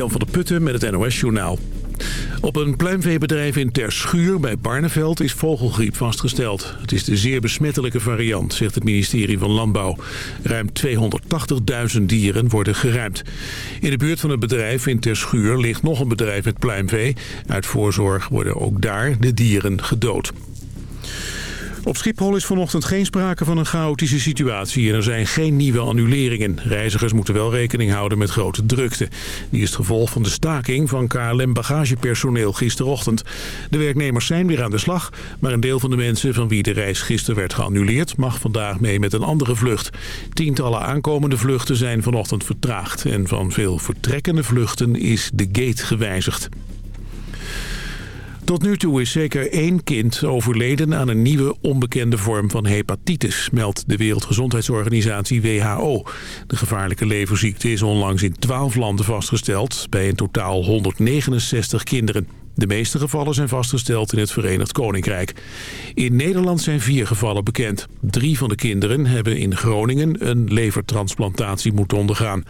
Jan van der Putten met het NOS-journaal. Op een pluimveebedrijf in Terschuur bij Barneveld is vogelgriep vastgesteld. Het is de zeer besmettelijke variant, zegt het ministerie van Landbouw. Ruim 280.000 dieren worden geruimd. In de buurt van het bedrijf in Terschuur ligt nog een bedrijf met pluimvee. Uit voorzorg worden ook daar de dieren gedood. Op Schiphol is vanochtend geen sprake van een chaotische situatie en er zijn geen nieuwe annuleringen. Reizigers moeten wel rekening houden met grote drukte. Die is het gevolg van de staking van KLM bagagepersoneel gisterochtend. De werknemers zijn weer aan de slag, maar een deel van de mensen van wie de reis gisteren werd geannuleerd mag vandaag mee met een andere vlucht. Tientallen aankomende vluchten zijn vanochtend vertraagd en van veel vertrekkende vluchten is de gate gewijzigd. Tot nu toe is zeker één kind overleden aan een nieuwe onbekende vorm van hepatitis, meldt de Wereldgezondheidsorganisatie WHO. De gevaarlijke leverziekte is onlangs in 12 landen vastgesteld, bij in totaal 169 kinderen. De meeste gevallen zijn vastgesteld in het Verenigd Koninkrijk. In Nederland zijn vier gevallen bekend. Drie van de kinderen hebben in Groningen een levertransplantatie moeten ondergaan.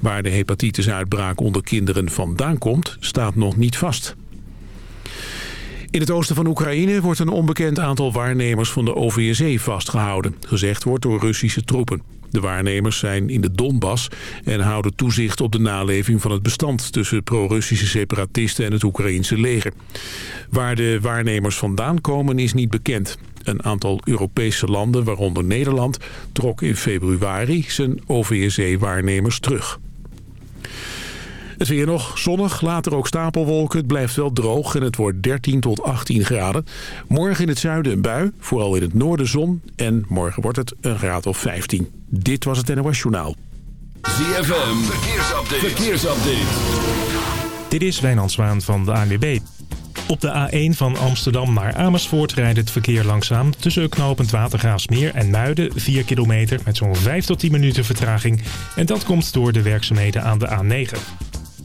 Waar de hepatitusuitbraak onder kinderen vandaan komt, staat nog niet vast. In het oosten van Oekraïne wordt een onbekend aantal waarnemers van de OVSE vastgehouden. Gezegd wordt door Russische troepen. De waarnemers zijn in de Donbass en houden toezicht op de naleving van het bestand tussen pro-Russische separatisten en het Oekraïense leger. Waar de waarnemers vandaan komen is niet bekend. Een aantal Europese landen, waaronder Nederland, trok in februari zijn OVSE-waarnemers terug. Het weer nog zonnig, later ook stapelwolken. Het blijft wel droog en het wordt 13 tot 18 graden. Morgen in het zuiden een bui, vooral in het noorden zon. En morgen wordt het een graad of 15. Dit was het NOS Journaal. ZFM, verkeersupdate. verkeersupdate. Dit is Wijnand Zwaan van de ANWB. Op de A1 van Amsterdam naar Amersfoort rijdt het verkeer langzaam. Tussen knooppunt Watergraafsmeer en Muiden 4 kilometer met zo'n 5 tot 10 minuten vertraging. En dat komt door de werkzaamheden aan de A9.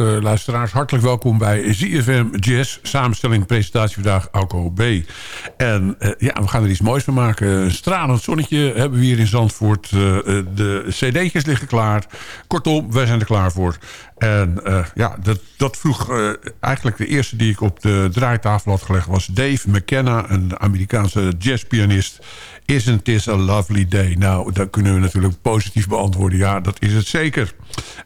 Goedemorgen luisteraars. Hartelijk welkom bij ZFM Jazz. Samenstelling, presentatie vandaag, Alco B. En uh, ja, we gaan er iets moois van maken. Een stralend zonnetje hebben we hier in Zandvoort. Uh, de cd'tjes liggen klaar. Kortom, wij zijn er klaar voor. En uh, ja, dat, dat vroeg eigenlijk de eerste die ik op de draaitafel had gelegd... was Dave McKenna, een Amerikaanse jazzpianist... Isn't this a lovely day? Nou, dat kunnen we natuurlijk positief beantwoorden. Ja, dat is het zeker.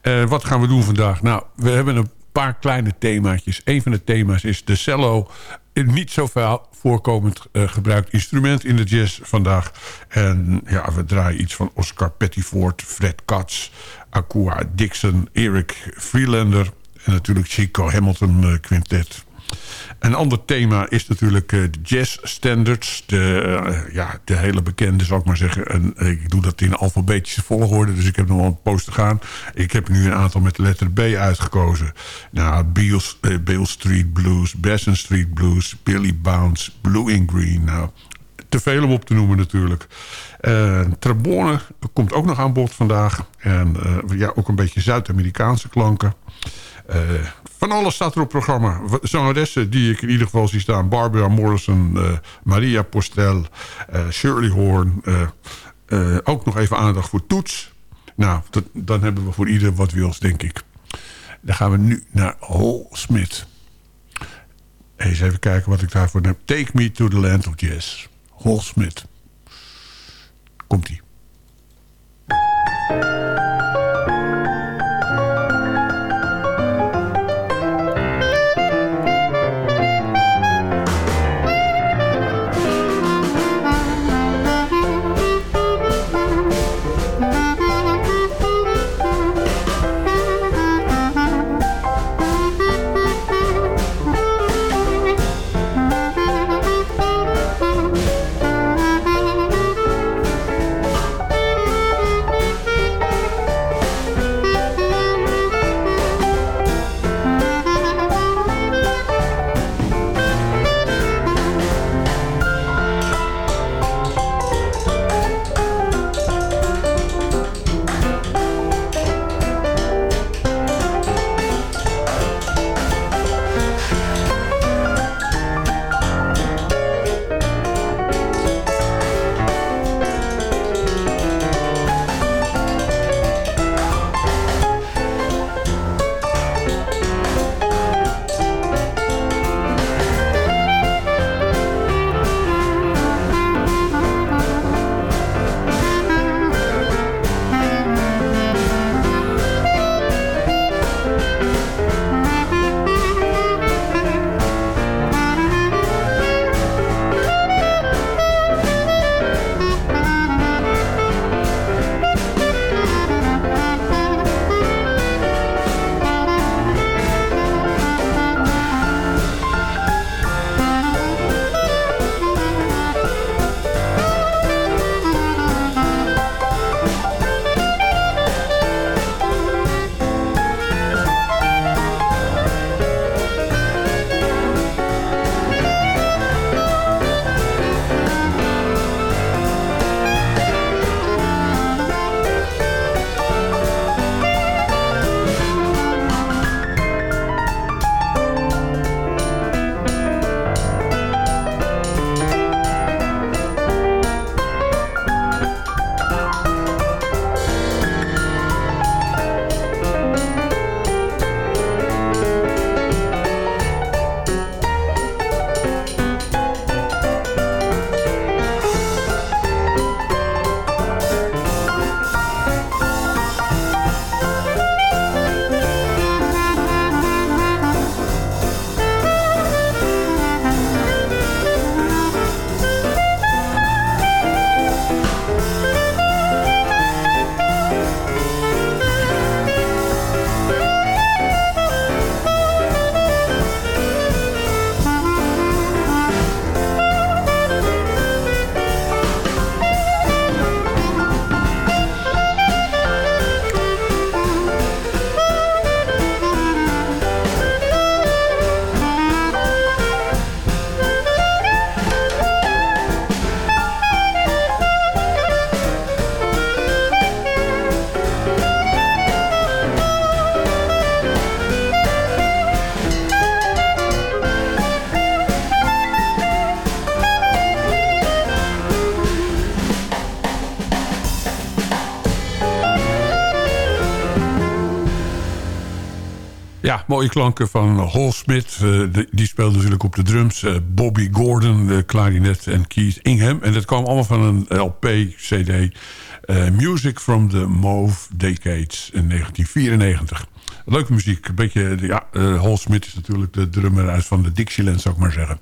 Uh, wat gaan we doen vandaag? Nou, we hebben een paar kleine themaatjes. Een van de thema's is de cello. Niet zo veel voorkomend gebruikt instrument in de jazz vandaag. En ja, we draaien iets van Oscar Pettiford, Fred Katz... Akua Dixon, Eric Freelander... en natuurlijk Chico Hamilton uh, Quintet... Een ander thema is natuurlijk uh, de jazz standards. De, uh, ja, de hele bekende, zal ik maar zeggen. En ik doe dat in alfabetische volgorde, dus ik heb nog wel een post te gaan. Ik heb nu een aantal met de letter B uitgekozen. Nou, Beale Street Blues, Besson Street Blues, Billy Bounce, Blue in Green. Nou, te veel om op te noemen natuurlijk. Uh, trombone komt ook nog aan bod vandaag. En ja, ook een beetje Zuid-Amerikaanse klanken. Uh, van alles staat er op programma. Zangeressen die ik in ieder geval zie staan. Barbara Morrison, uh, Maria Postel, Shirley Horn. ook nog even aandacht voor Toets. Nou, dat, dan hebben we voor ieder wat wils, denk ik. Dan gaan we nu naar Hol Smith. Eens even kijken wat ik daarvoor heb. Take me to the land of jazz. Hol Smith. Komt-ie. Mooie klanken van Hall Smith. Uh, die speelde natuurlijk op de drums. Uh, Bobby Gordon, de klarinet en Keith Ingham. En dat kwam allemaal van een LP-CD. Uh, Music from the Mauve Decades in 1994. Leuke muziek. Een beetje, ja, Hall Smith is natuurlijk de drummer uit van de Dixieland, zou ik maar zeggen.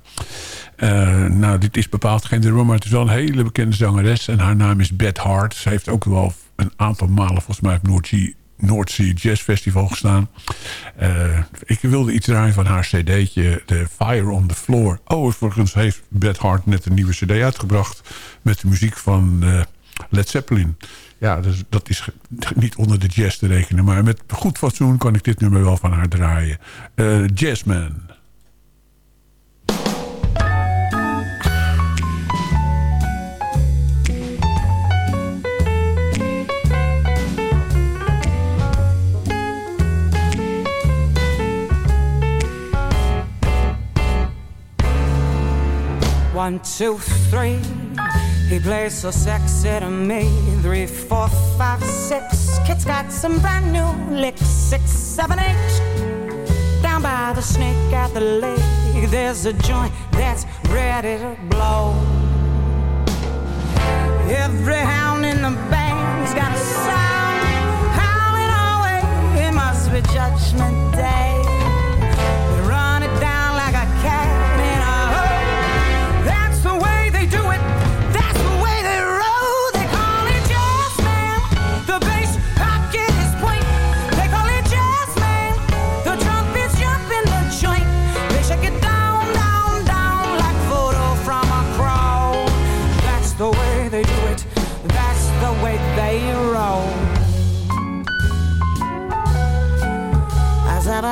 nou, dit is bepaald geen drummer, maar het is wel een hele bekende zangeres. En haar naam is Beth Hart. Ze heeft ook wel een aantal malen volgens mij op Noordzee Noordzee Jazz Festival gestaan. Uh, ik wilde iets draaien van haar cd'tje, The Fire on the Floor. Oh, overigens heeft Beth Hart net een nieuwe cd uitgebracht... met de muziek van uh, Led Zeppelin. Ja, dus dat is niet onder de jazz te rekenen. Maar met goed fatsoen kan ik dit nummer wel van haar draaien. Uh, Jazzman. One, two, three. He plays so sexy to me. Three, four, five, six. Kid's got some brand new licks. Six, seven, eight. Down by the snake at the lake, there's a joint that's ready to blow. Every hound in the band's got a sound howling away. It must be Judgment Day.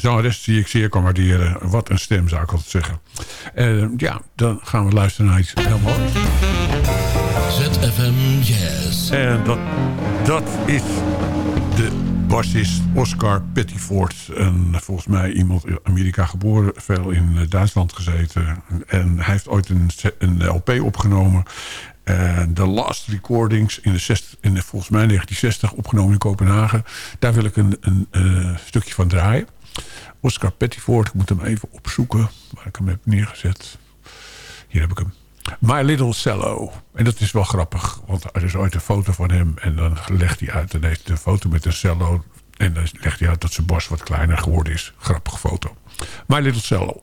Zangeres zie ik zeer kan waarderen. Wat een stem zou ik altijd zeggen. Uh, ja, dan gaan we luisteren naar iets heel moois. ZFM Jazz. En dat, dat is de bassist Oscar Pettiford. En volgens mij iemand in Amerika geboren, veel in Duitsland gezeten. En hij heeft ooit een, een LP opgenomen. De Last Recordings in, de 60, in de, volgens mij 1960 opgenomen in Kopenhagen. Daar wil ik een, een stukje van draaien. Oscar Pettiford, ik moet hem even opzoeken waar ik hem heb neergezet. Hier heb ik hem. My Little Cello. En dat is wel grappig, want er is ooit een foto van hem... en dan legt hij uit, en heeft een foto met een cello... en dan legt hij uit dat zijn borst wat kleiner geworden is. Grappige foto. My Little Cello.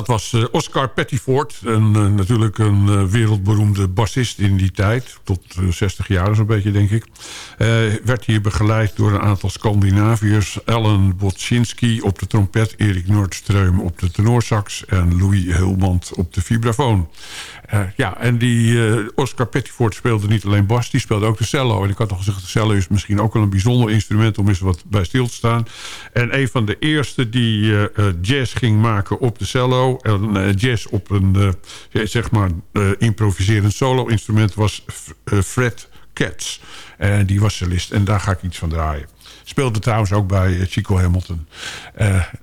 Dat was eh, Oscar Pettiford. Een, eh, natuurlijk een eh, wereldberoemde bassist in die tijd. Tot 60 jaar zo'n beetje, denk ik. werd hier begeleid door een aantal Scandinaviërs. Ellen Botschinski op de trompet. Erik Nordström op de tenorsax. En Louis Hulmand op de vibrafoon. Ja, en die Oscar Pettiford speelde niet alleen bas. Die speelde ook de cello. En ik had al gezegd, de cello is misschien ook wel een bijzonder instrument... om eens wat bij stil te staan. En een van de eerste die jazz ging maken op de cello en jazz op een zeg maar improviserend solo-instrument was Fred Katz. En die was cellist en daar ga ik iets van draaien. Speelde trouwens ook bij Chico Hamilton.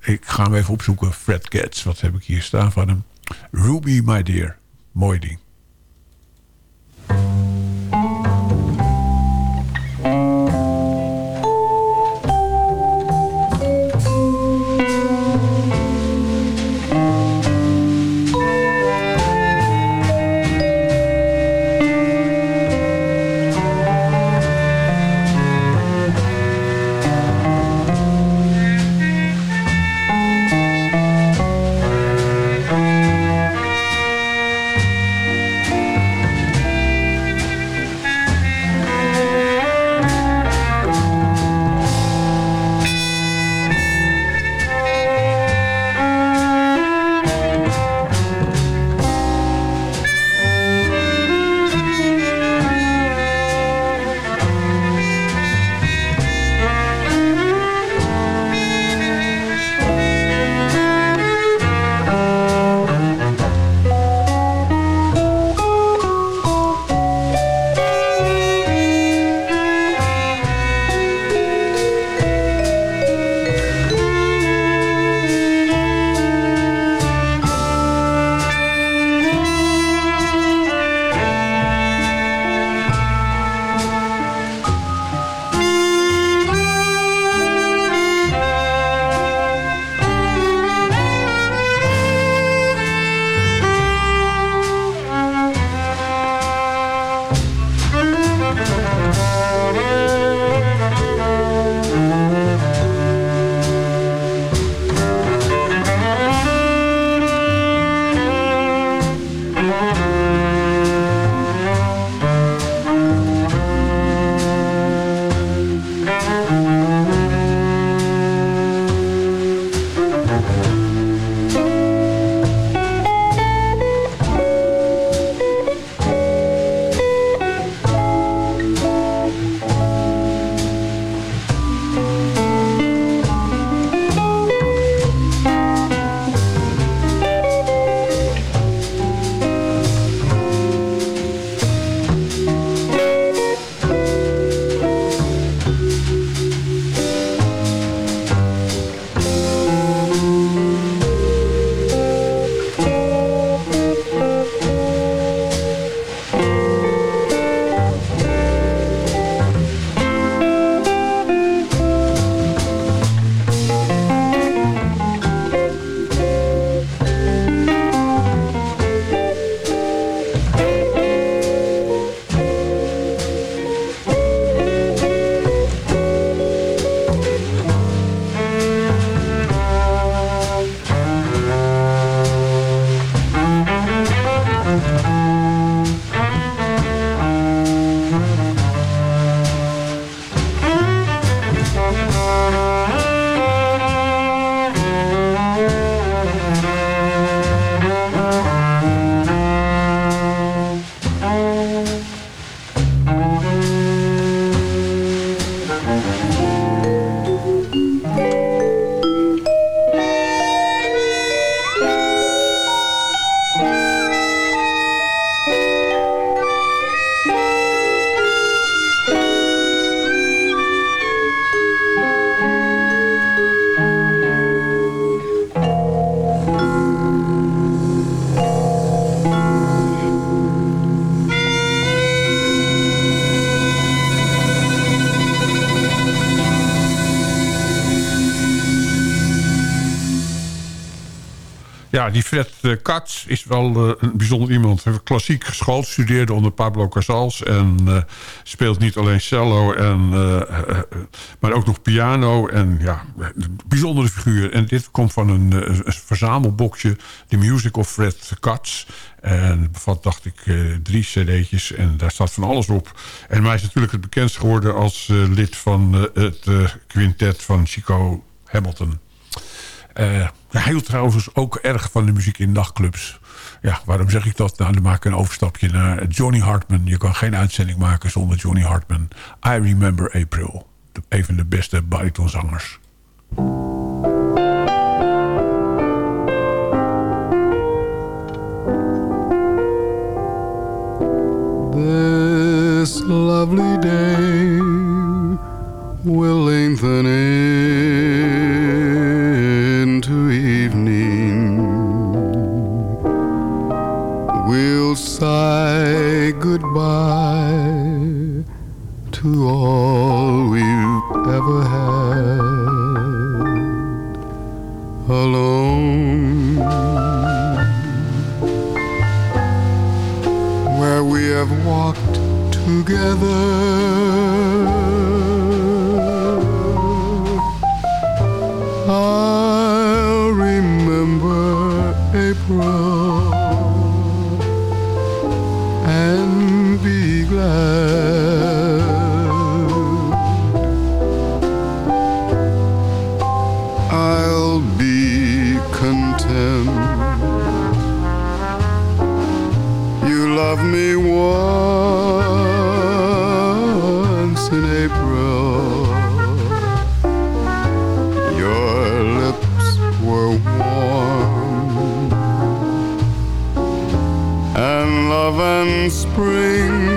ik ga hem even opzoeken. Fred Katz, wat heb ik hier staan van hem? Ruby, my dear. Mooi ding. Ja, die Fred uh, Katz is wel uh, een bijzonder iemand. Hij heeft klassiek geschoold, studeerde onder Pablo Casals... en uh, speelt niet alleen cello, en, maar ook nog piano. En ja, een bijzondere figuur. En dit komt van een, een verzamelboxje, The Music of Fred Katz... En bevat, dacht ik, drie cd'tjes. En daar staat van alles op. En hij is natuurlijk het bekendst geworden als lid van het quintet van Chico Hamilton. Uh, hij hield trouwens ook erg van de muziek in nachtclubs. Ja, waarom zeg ik dat? Nou, dan maak ik een overstapje naar Johnny Hartman. Je kan geen uitzending maken zonder Johnny Hartman. I Remember April. Een van de beste baritonzangers. This lovely day will lengthen into sigh goodbye to all we've ever had. Alone, where we have walked together I'll remember April and love and spring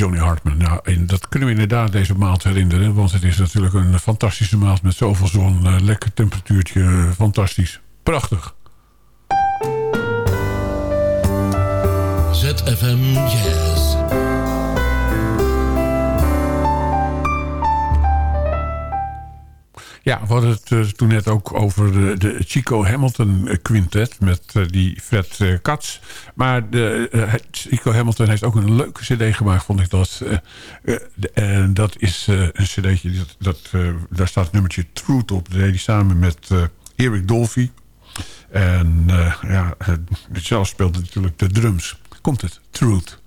Johnny Hartman. Nou, en dat kunnen we inderdaad deze maand herinneren. Want het is natuurlijk een fantastische maand met zoveel zon. eh, lekker temperatuurtje, fantastisch. Prachtig. ZFM Jazz. Ja, we hadden het eh, toen net ook over de, de Chico Hamilton eh, quintet met eh, die Fred eh, Katz. Maar de, Chico Hamilton heeft ook een leuke cd gemaakt, vond ik dat. En dat is een cd'tje, dat, daar staat het nummertje Truth op. Dat deed hij samen met Eric Dolphy. En ja, zelf speelde natuurlijk de drums. Komt het, Truth.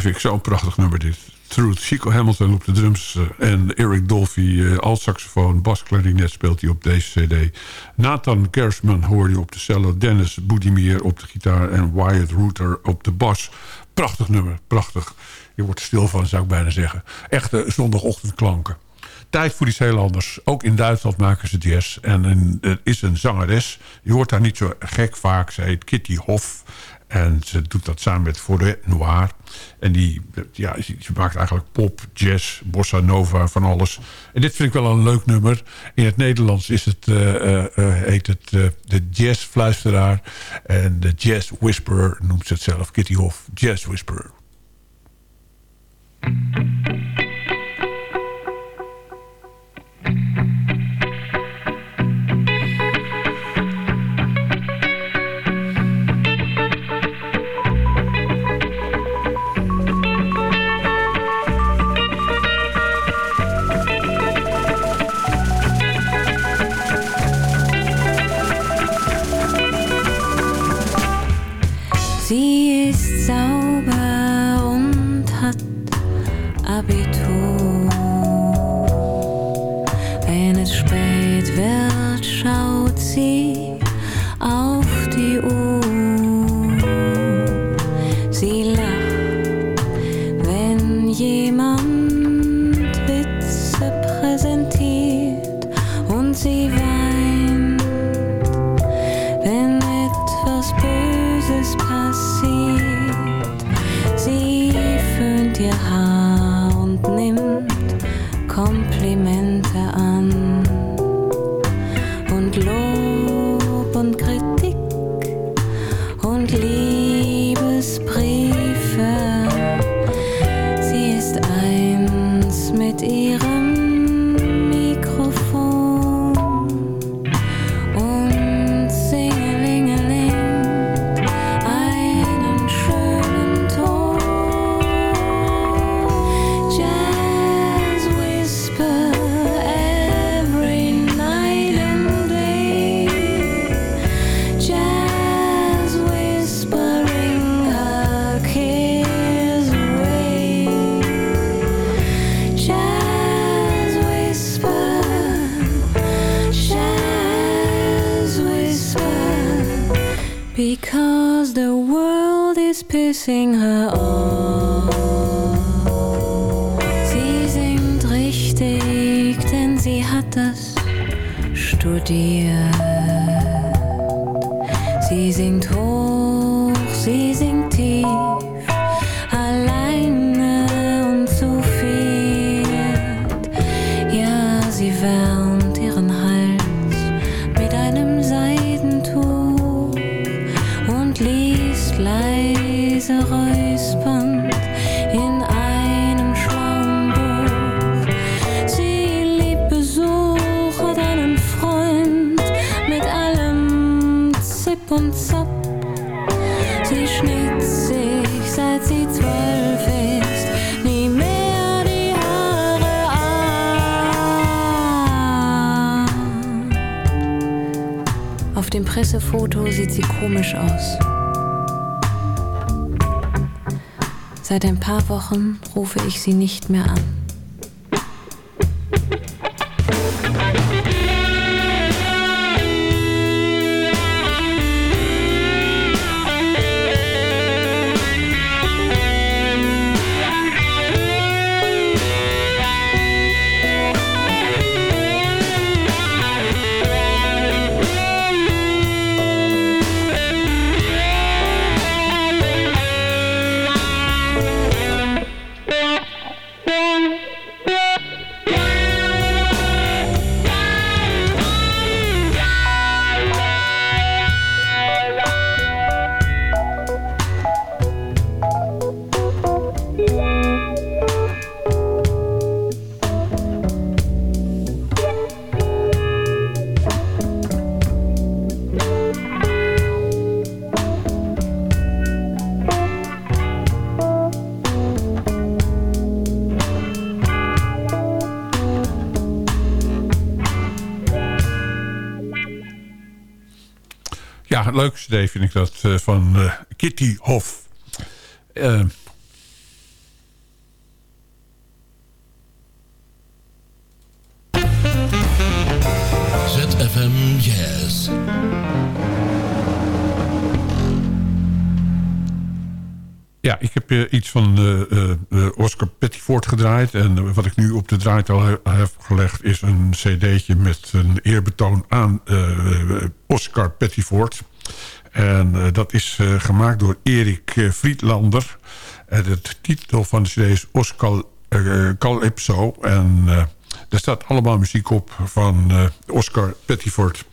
Vind ik zo'n prachtig nummer dit. Truth, Chico Hamilton op de drums eh, en Eric Dolphy uh, alt saxofoon, basklarinet speelt hij op deze cd. Nathan Kersman hoor je op de cello, Dennis Boudimier op de gitaar en Wyatt Rooter op de bas. Prachtig nummer, prachtig. Je wordt stil van, zou ik bijna zeggen. Echte zondagochtendklanken. Tijd voor iets heel anders. Ook in Duitsland maken ze jazz. En er is een zangeres. Je hoort haar niet zo gek vaak. Ze heet Kitty Hoff. En ze doet dat samen met Forêt Noir. En die, ja, ze maakt eigenlijk pop, jazz, bossa nova, van alles. En dit vind ik wel een leuk nummer. In het Nederlands is het, uh, uh, heet het uh, de jazzfluisteraar. En de jazz whisperer noemt ze het zelf. Kitty Hoff, jazz whisperer. hours passing. Dem Pressefoto sieht sie komisch aus. Seit ein paar Wochen rufe ich sie nicht mehr an. Leuke cd vind ik dat eh, van eh, Kitty Hoff. Ik heb uh, iets van uh, uh, Oscar Pettiford gedraaid. En wat ik nu op de draaitafel he heb gelegd... is een cd'tje met een eerbetoon aan Oscar Pettiford. En dat is gemaakt door Erik Friedlander. En de titel van de cd is Oscar Calypso. En daar staat allemaal muziek op van Oscar Pettiford.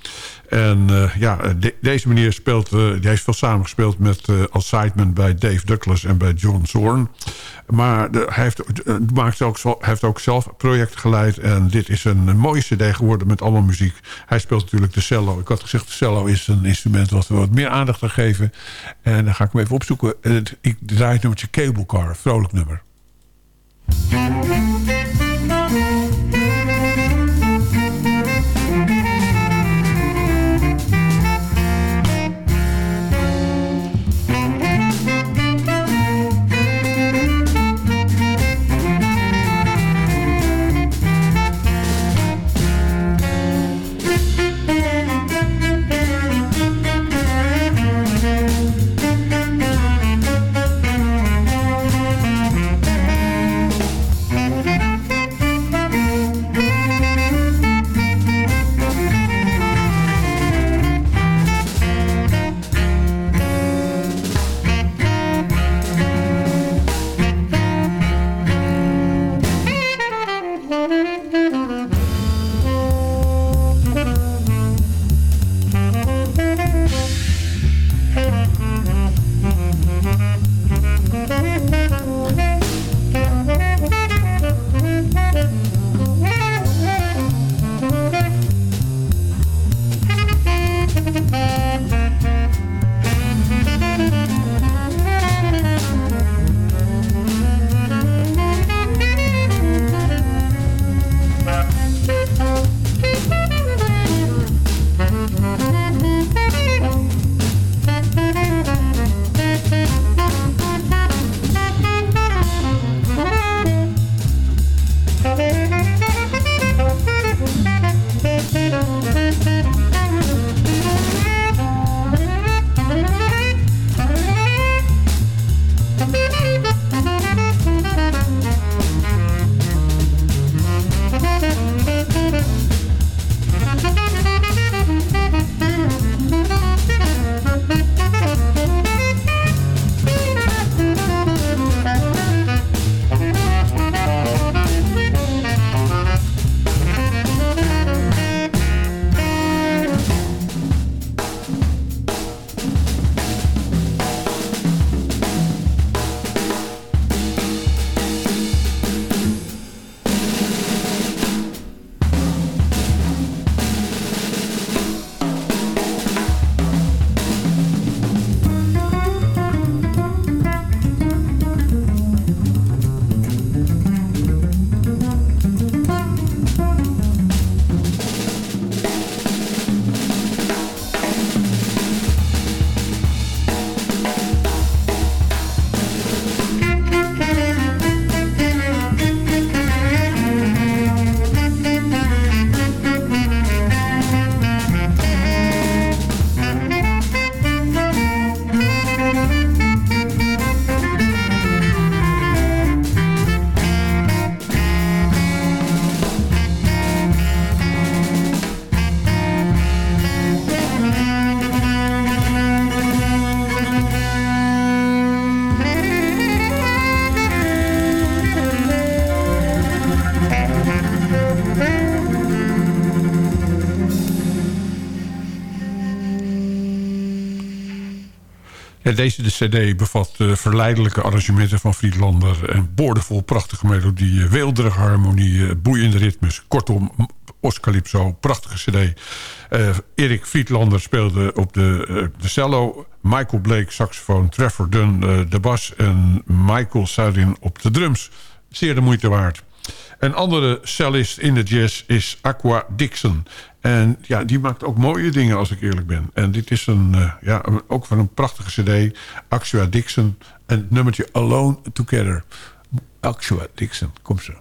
En uh, ja, de, deze meneer speelt, uh, die heeft veel samengespeeld met uh, als sideman bij Dave Douglas en bij John Zorn. Maar hij, heeft, maakt ook, heeft ook zelf project geleid. En dit is een, mooie cd geworden met allemaal muziek. Hij speelt natuurlijk de cello. Ik had gezegd, de cello is een instrument wat we wat meer aandacht gaan geven. En dan ga ik hem even opzoeken. Ik draai het nummertje Cable Car, vrolijk nummer. Deze de cd bevat uh, verleidelijke arrangementen van Friedlander... en boordevol prachtige melodieën, weelderige harmonieën, boeiende ritmes. Kortom, Oscalypso, prachtige cd. Uh, Erik Friedlander speelde op de, uh, de cello... Michael Blake saxofoon, Trevor Dunn de bas... en Michael Sardin op de drums. Zeer de moeite waard. Een andere cellist in de jazz is Aqua Dixon. En ja, die maakt ook mooie dingen als ik eerlijk ben. En dit is een, uh, ja, ook van een prachtige cd. Aqua Dixon. En het nummertje Alone Together. Aqua Dixon, kom zo.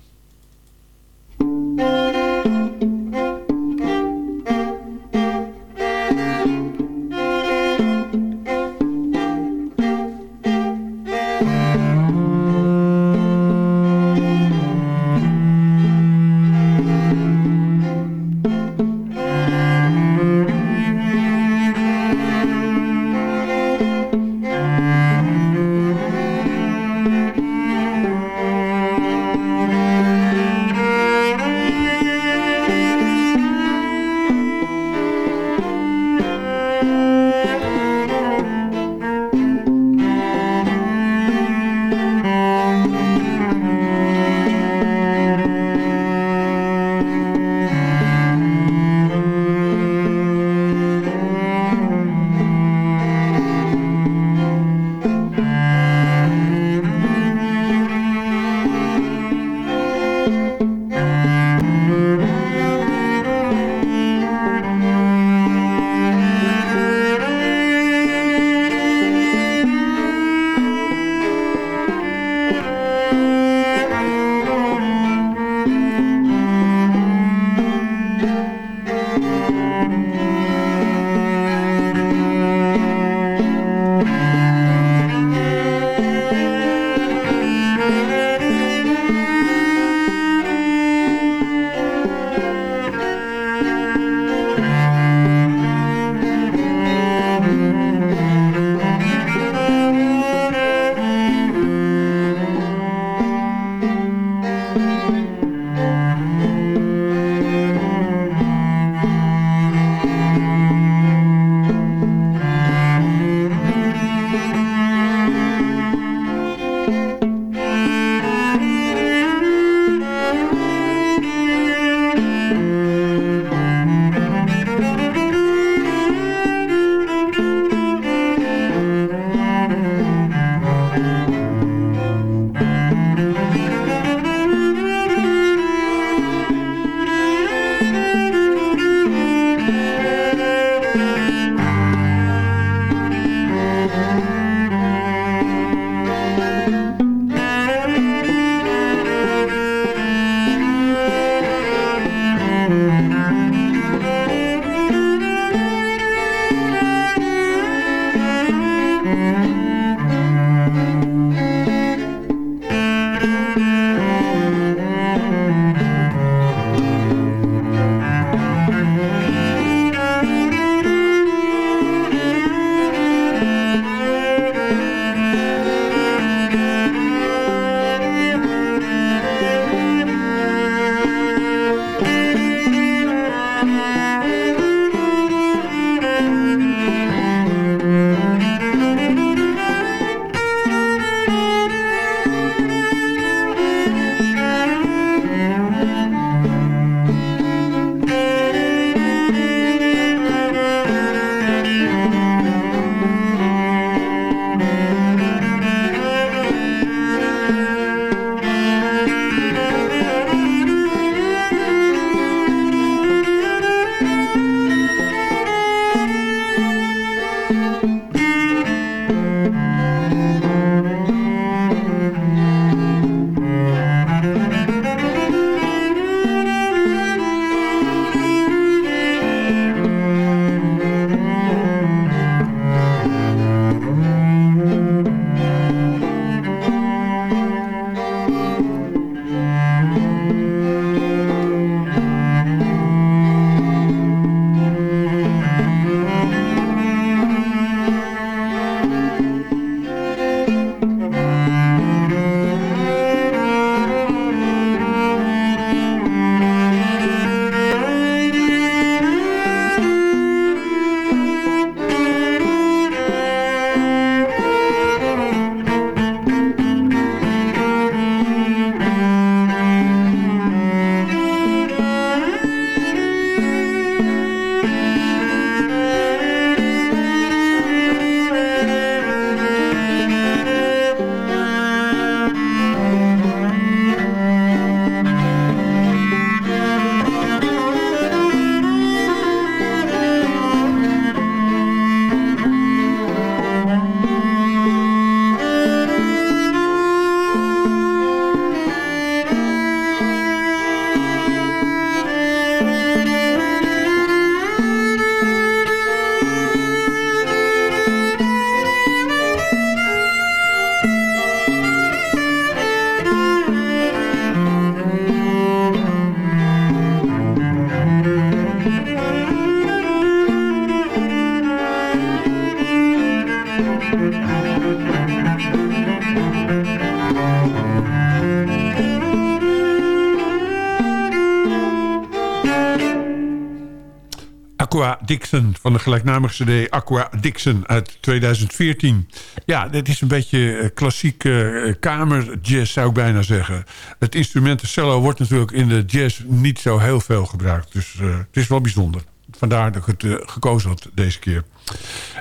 Dixon van de gelijknamige cd Aqua Dixon uit 2014. Ja, dit is een beetje eh, klassieke eh, kamerjazz zou ik bijna zeggen. Het instrument de cello wordt natuurlijk in de jazz niet zo heel veel gebruikt. Dus uh, het is wel bijzonder. Vandaar dat ik het gekozen had deze keer.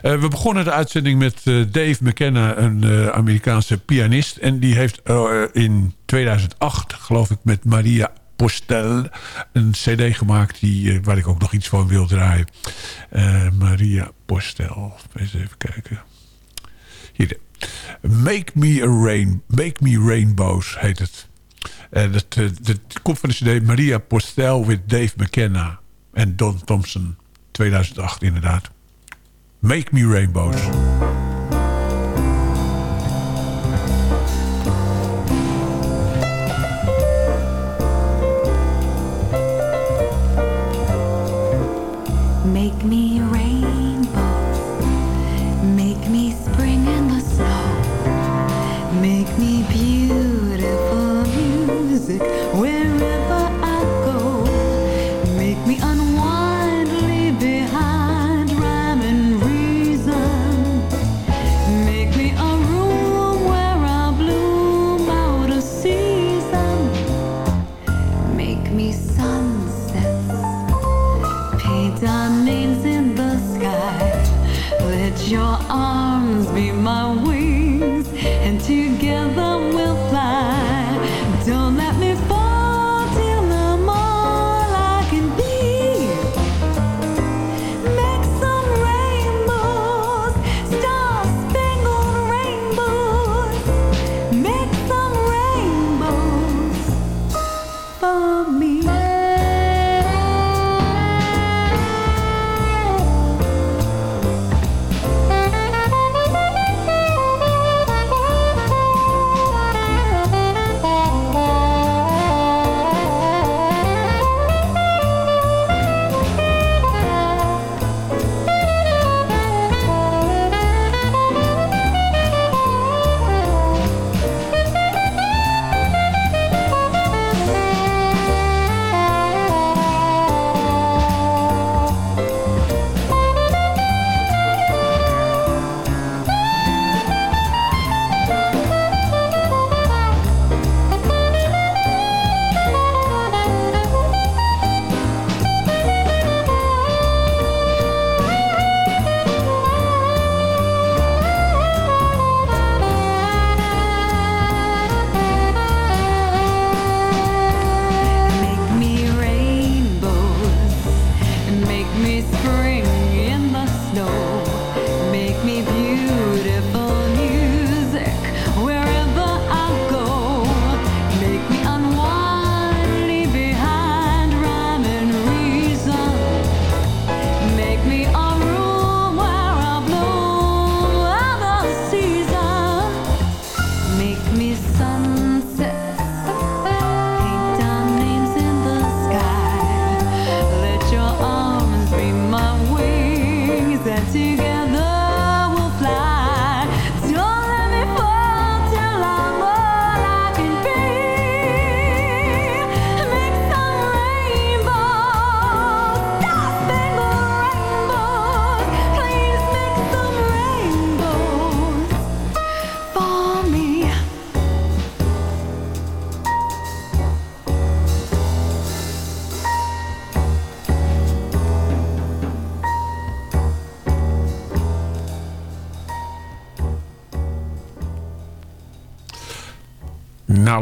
We begonnen de uitzending met Dave McKenna, een Amerikaanse pianist. En die heeft in 2008, geloof ik, met Maria Postel. Een cd gemaakt die, waar ik ook nog iets van wil draaien. Uh, Maria Postel. Eens even kijken. Hier. Make Me, a Rain, Make Me Rainbows heet het. En dat, dat komt van de cd Maria Postel with Dave McKenna. En Don Thompson. 2008 inderdaad. Make Me Rainbows. Make me rainbow, make me spring in the snow, make me beautiful music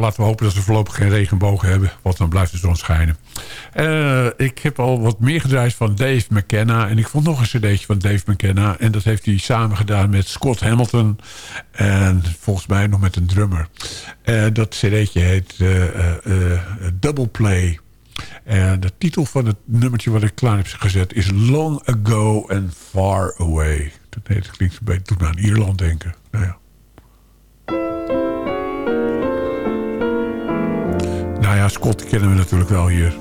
laten we hopen dat ze voorlopig geen regenbogen hebben. Want dan blijft de zon schijnen. Eh, ik heb al wat meer gedraaid van Dave McKenna. En ik vond nog een cd'tje van Dave McKenna. En dat heeft hij samen gedaan met Scott Hamilton. En volgens mij nog met een drummer. Uh, dat cd'tje heet uh, Double Play. En de titel van het nummertje wat ik klaar heb gezet is Long Ago and Far Away. Dat klinkt een beetje toen aan Ierland denken. Nou ja. Ja, Scott kennen we natuurlijk wel hier.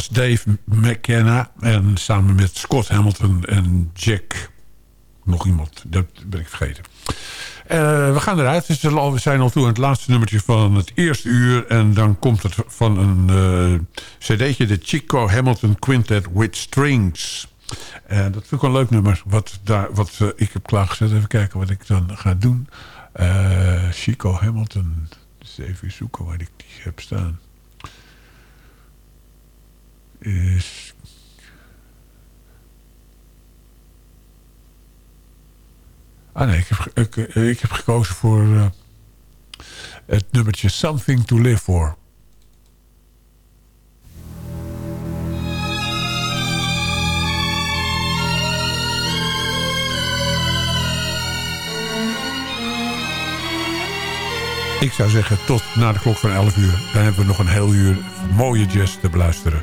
Was Dave McKenna. En samen met Scott Hamilton en Jack... Nog iemand, dat ben ik vergeten. Uh, we gaan eruit. We zijn al toe aan het laatste nummertje van het eerste uur. En dan komt het van een uh, cd'tje. De Chico Hamilton Quintet with Strings. En dat vind ik een leuk nummer. Wat, daar, wat ik heb klaargezet. Even kijken wat ik dan ga doen. Chico Hamilton. Dus even zoeken waar ik die heb staan is... Ah nee, ik heb, ik, eh, ik heb gekozen voor eh, het nummertje Something to Live For. Ik zou zeggen tot na de klok van 11 uur. Dan hebben we nog een heel uur mooie jazz te beluisteren.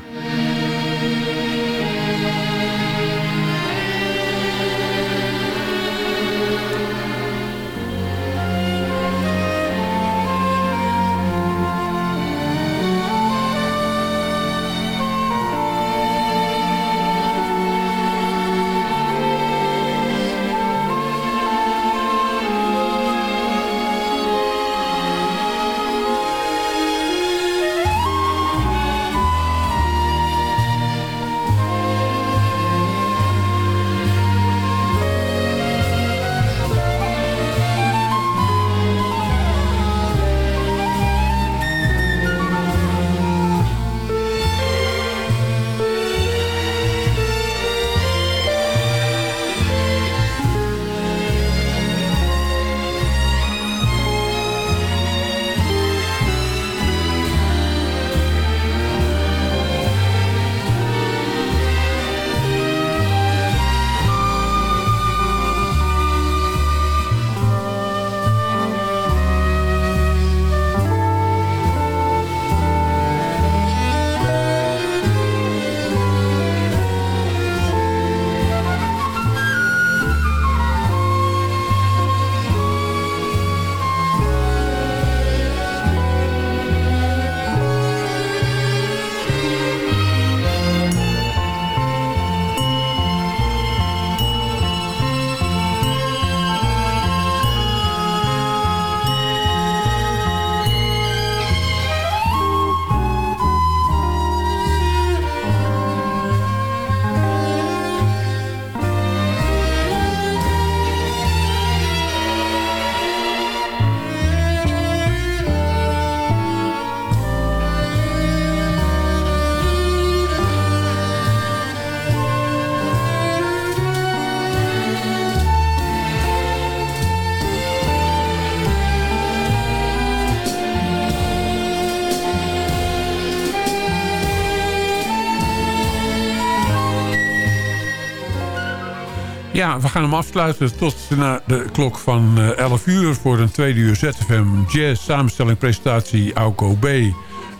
Ja, we gaan hem afsluiten tot na de klok van 11 uur... voor een tweede uur ZFM Jazz samenstelling presentatie Auko B.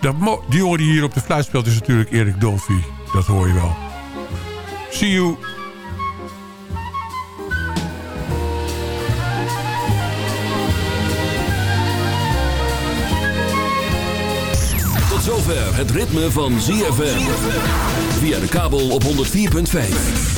Dat die die hier op de fluit speelt is natuurlijk Erik Dolphy. Dat hoor je wel. See you. Tot zover het ritme van ZFM. Via de kabel op 104.5.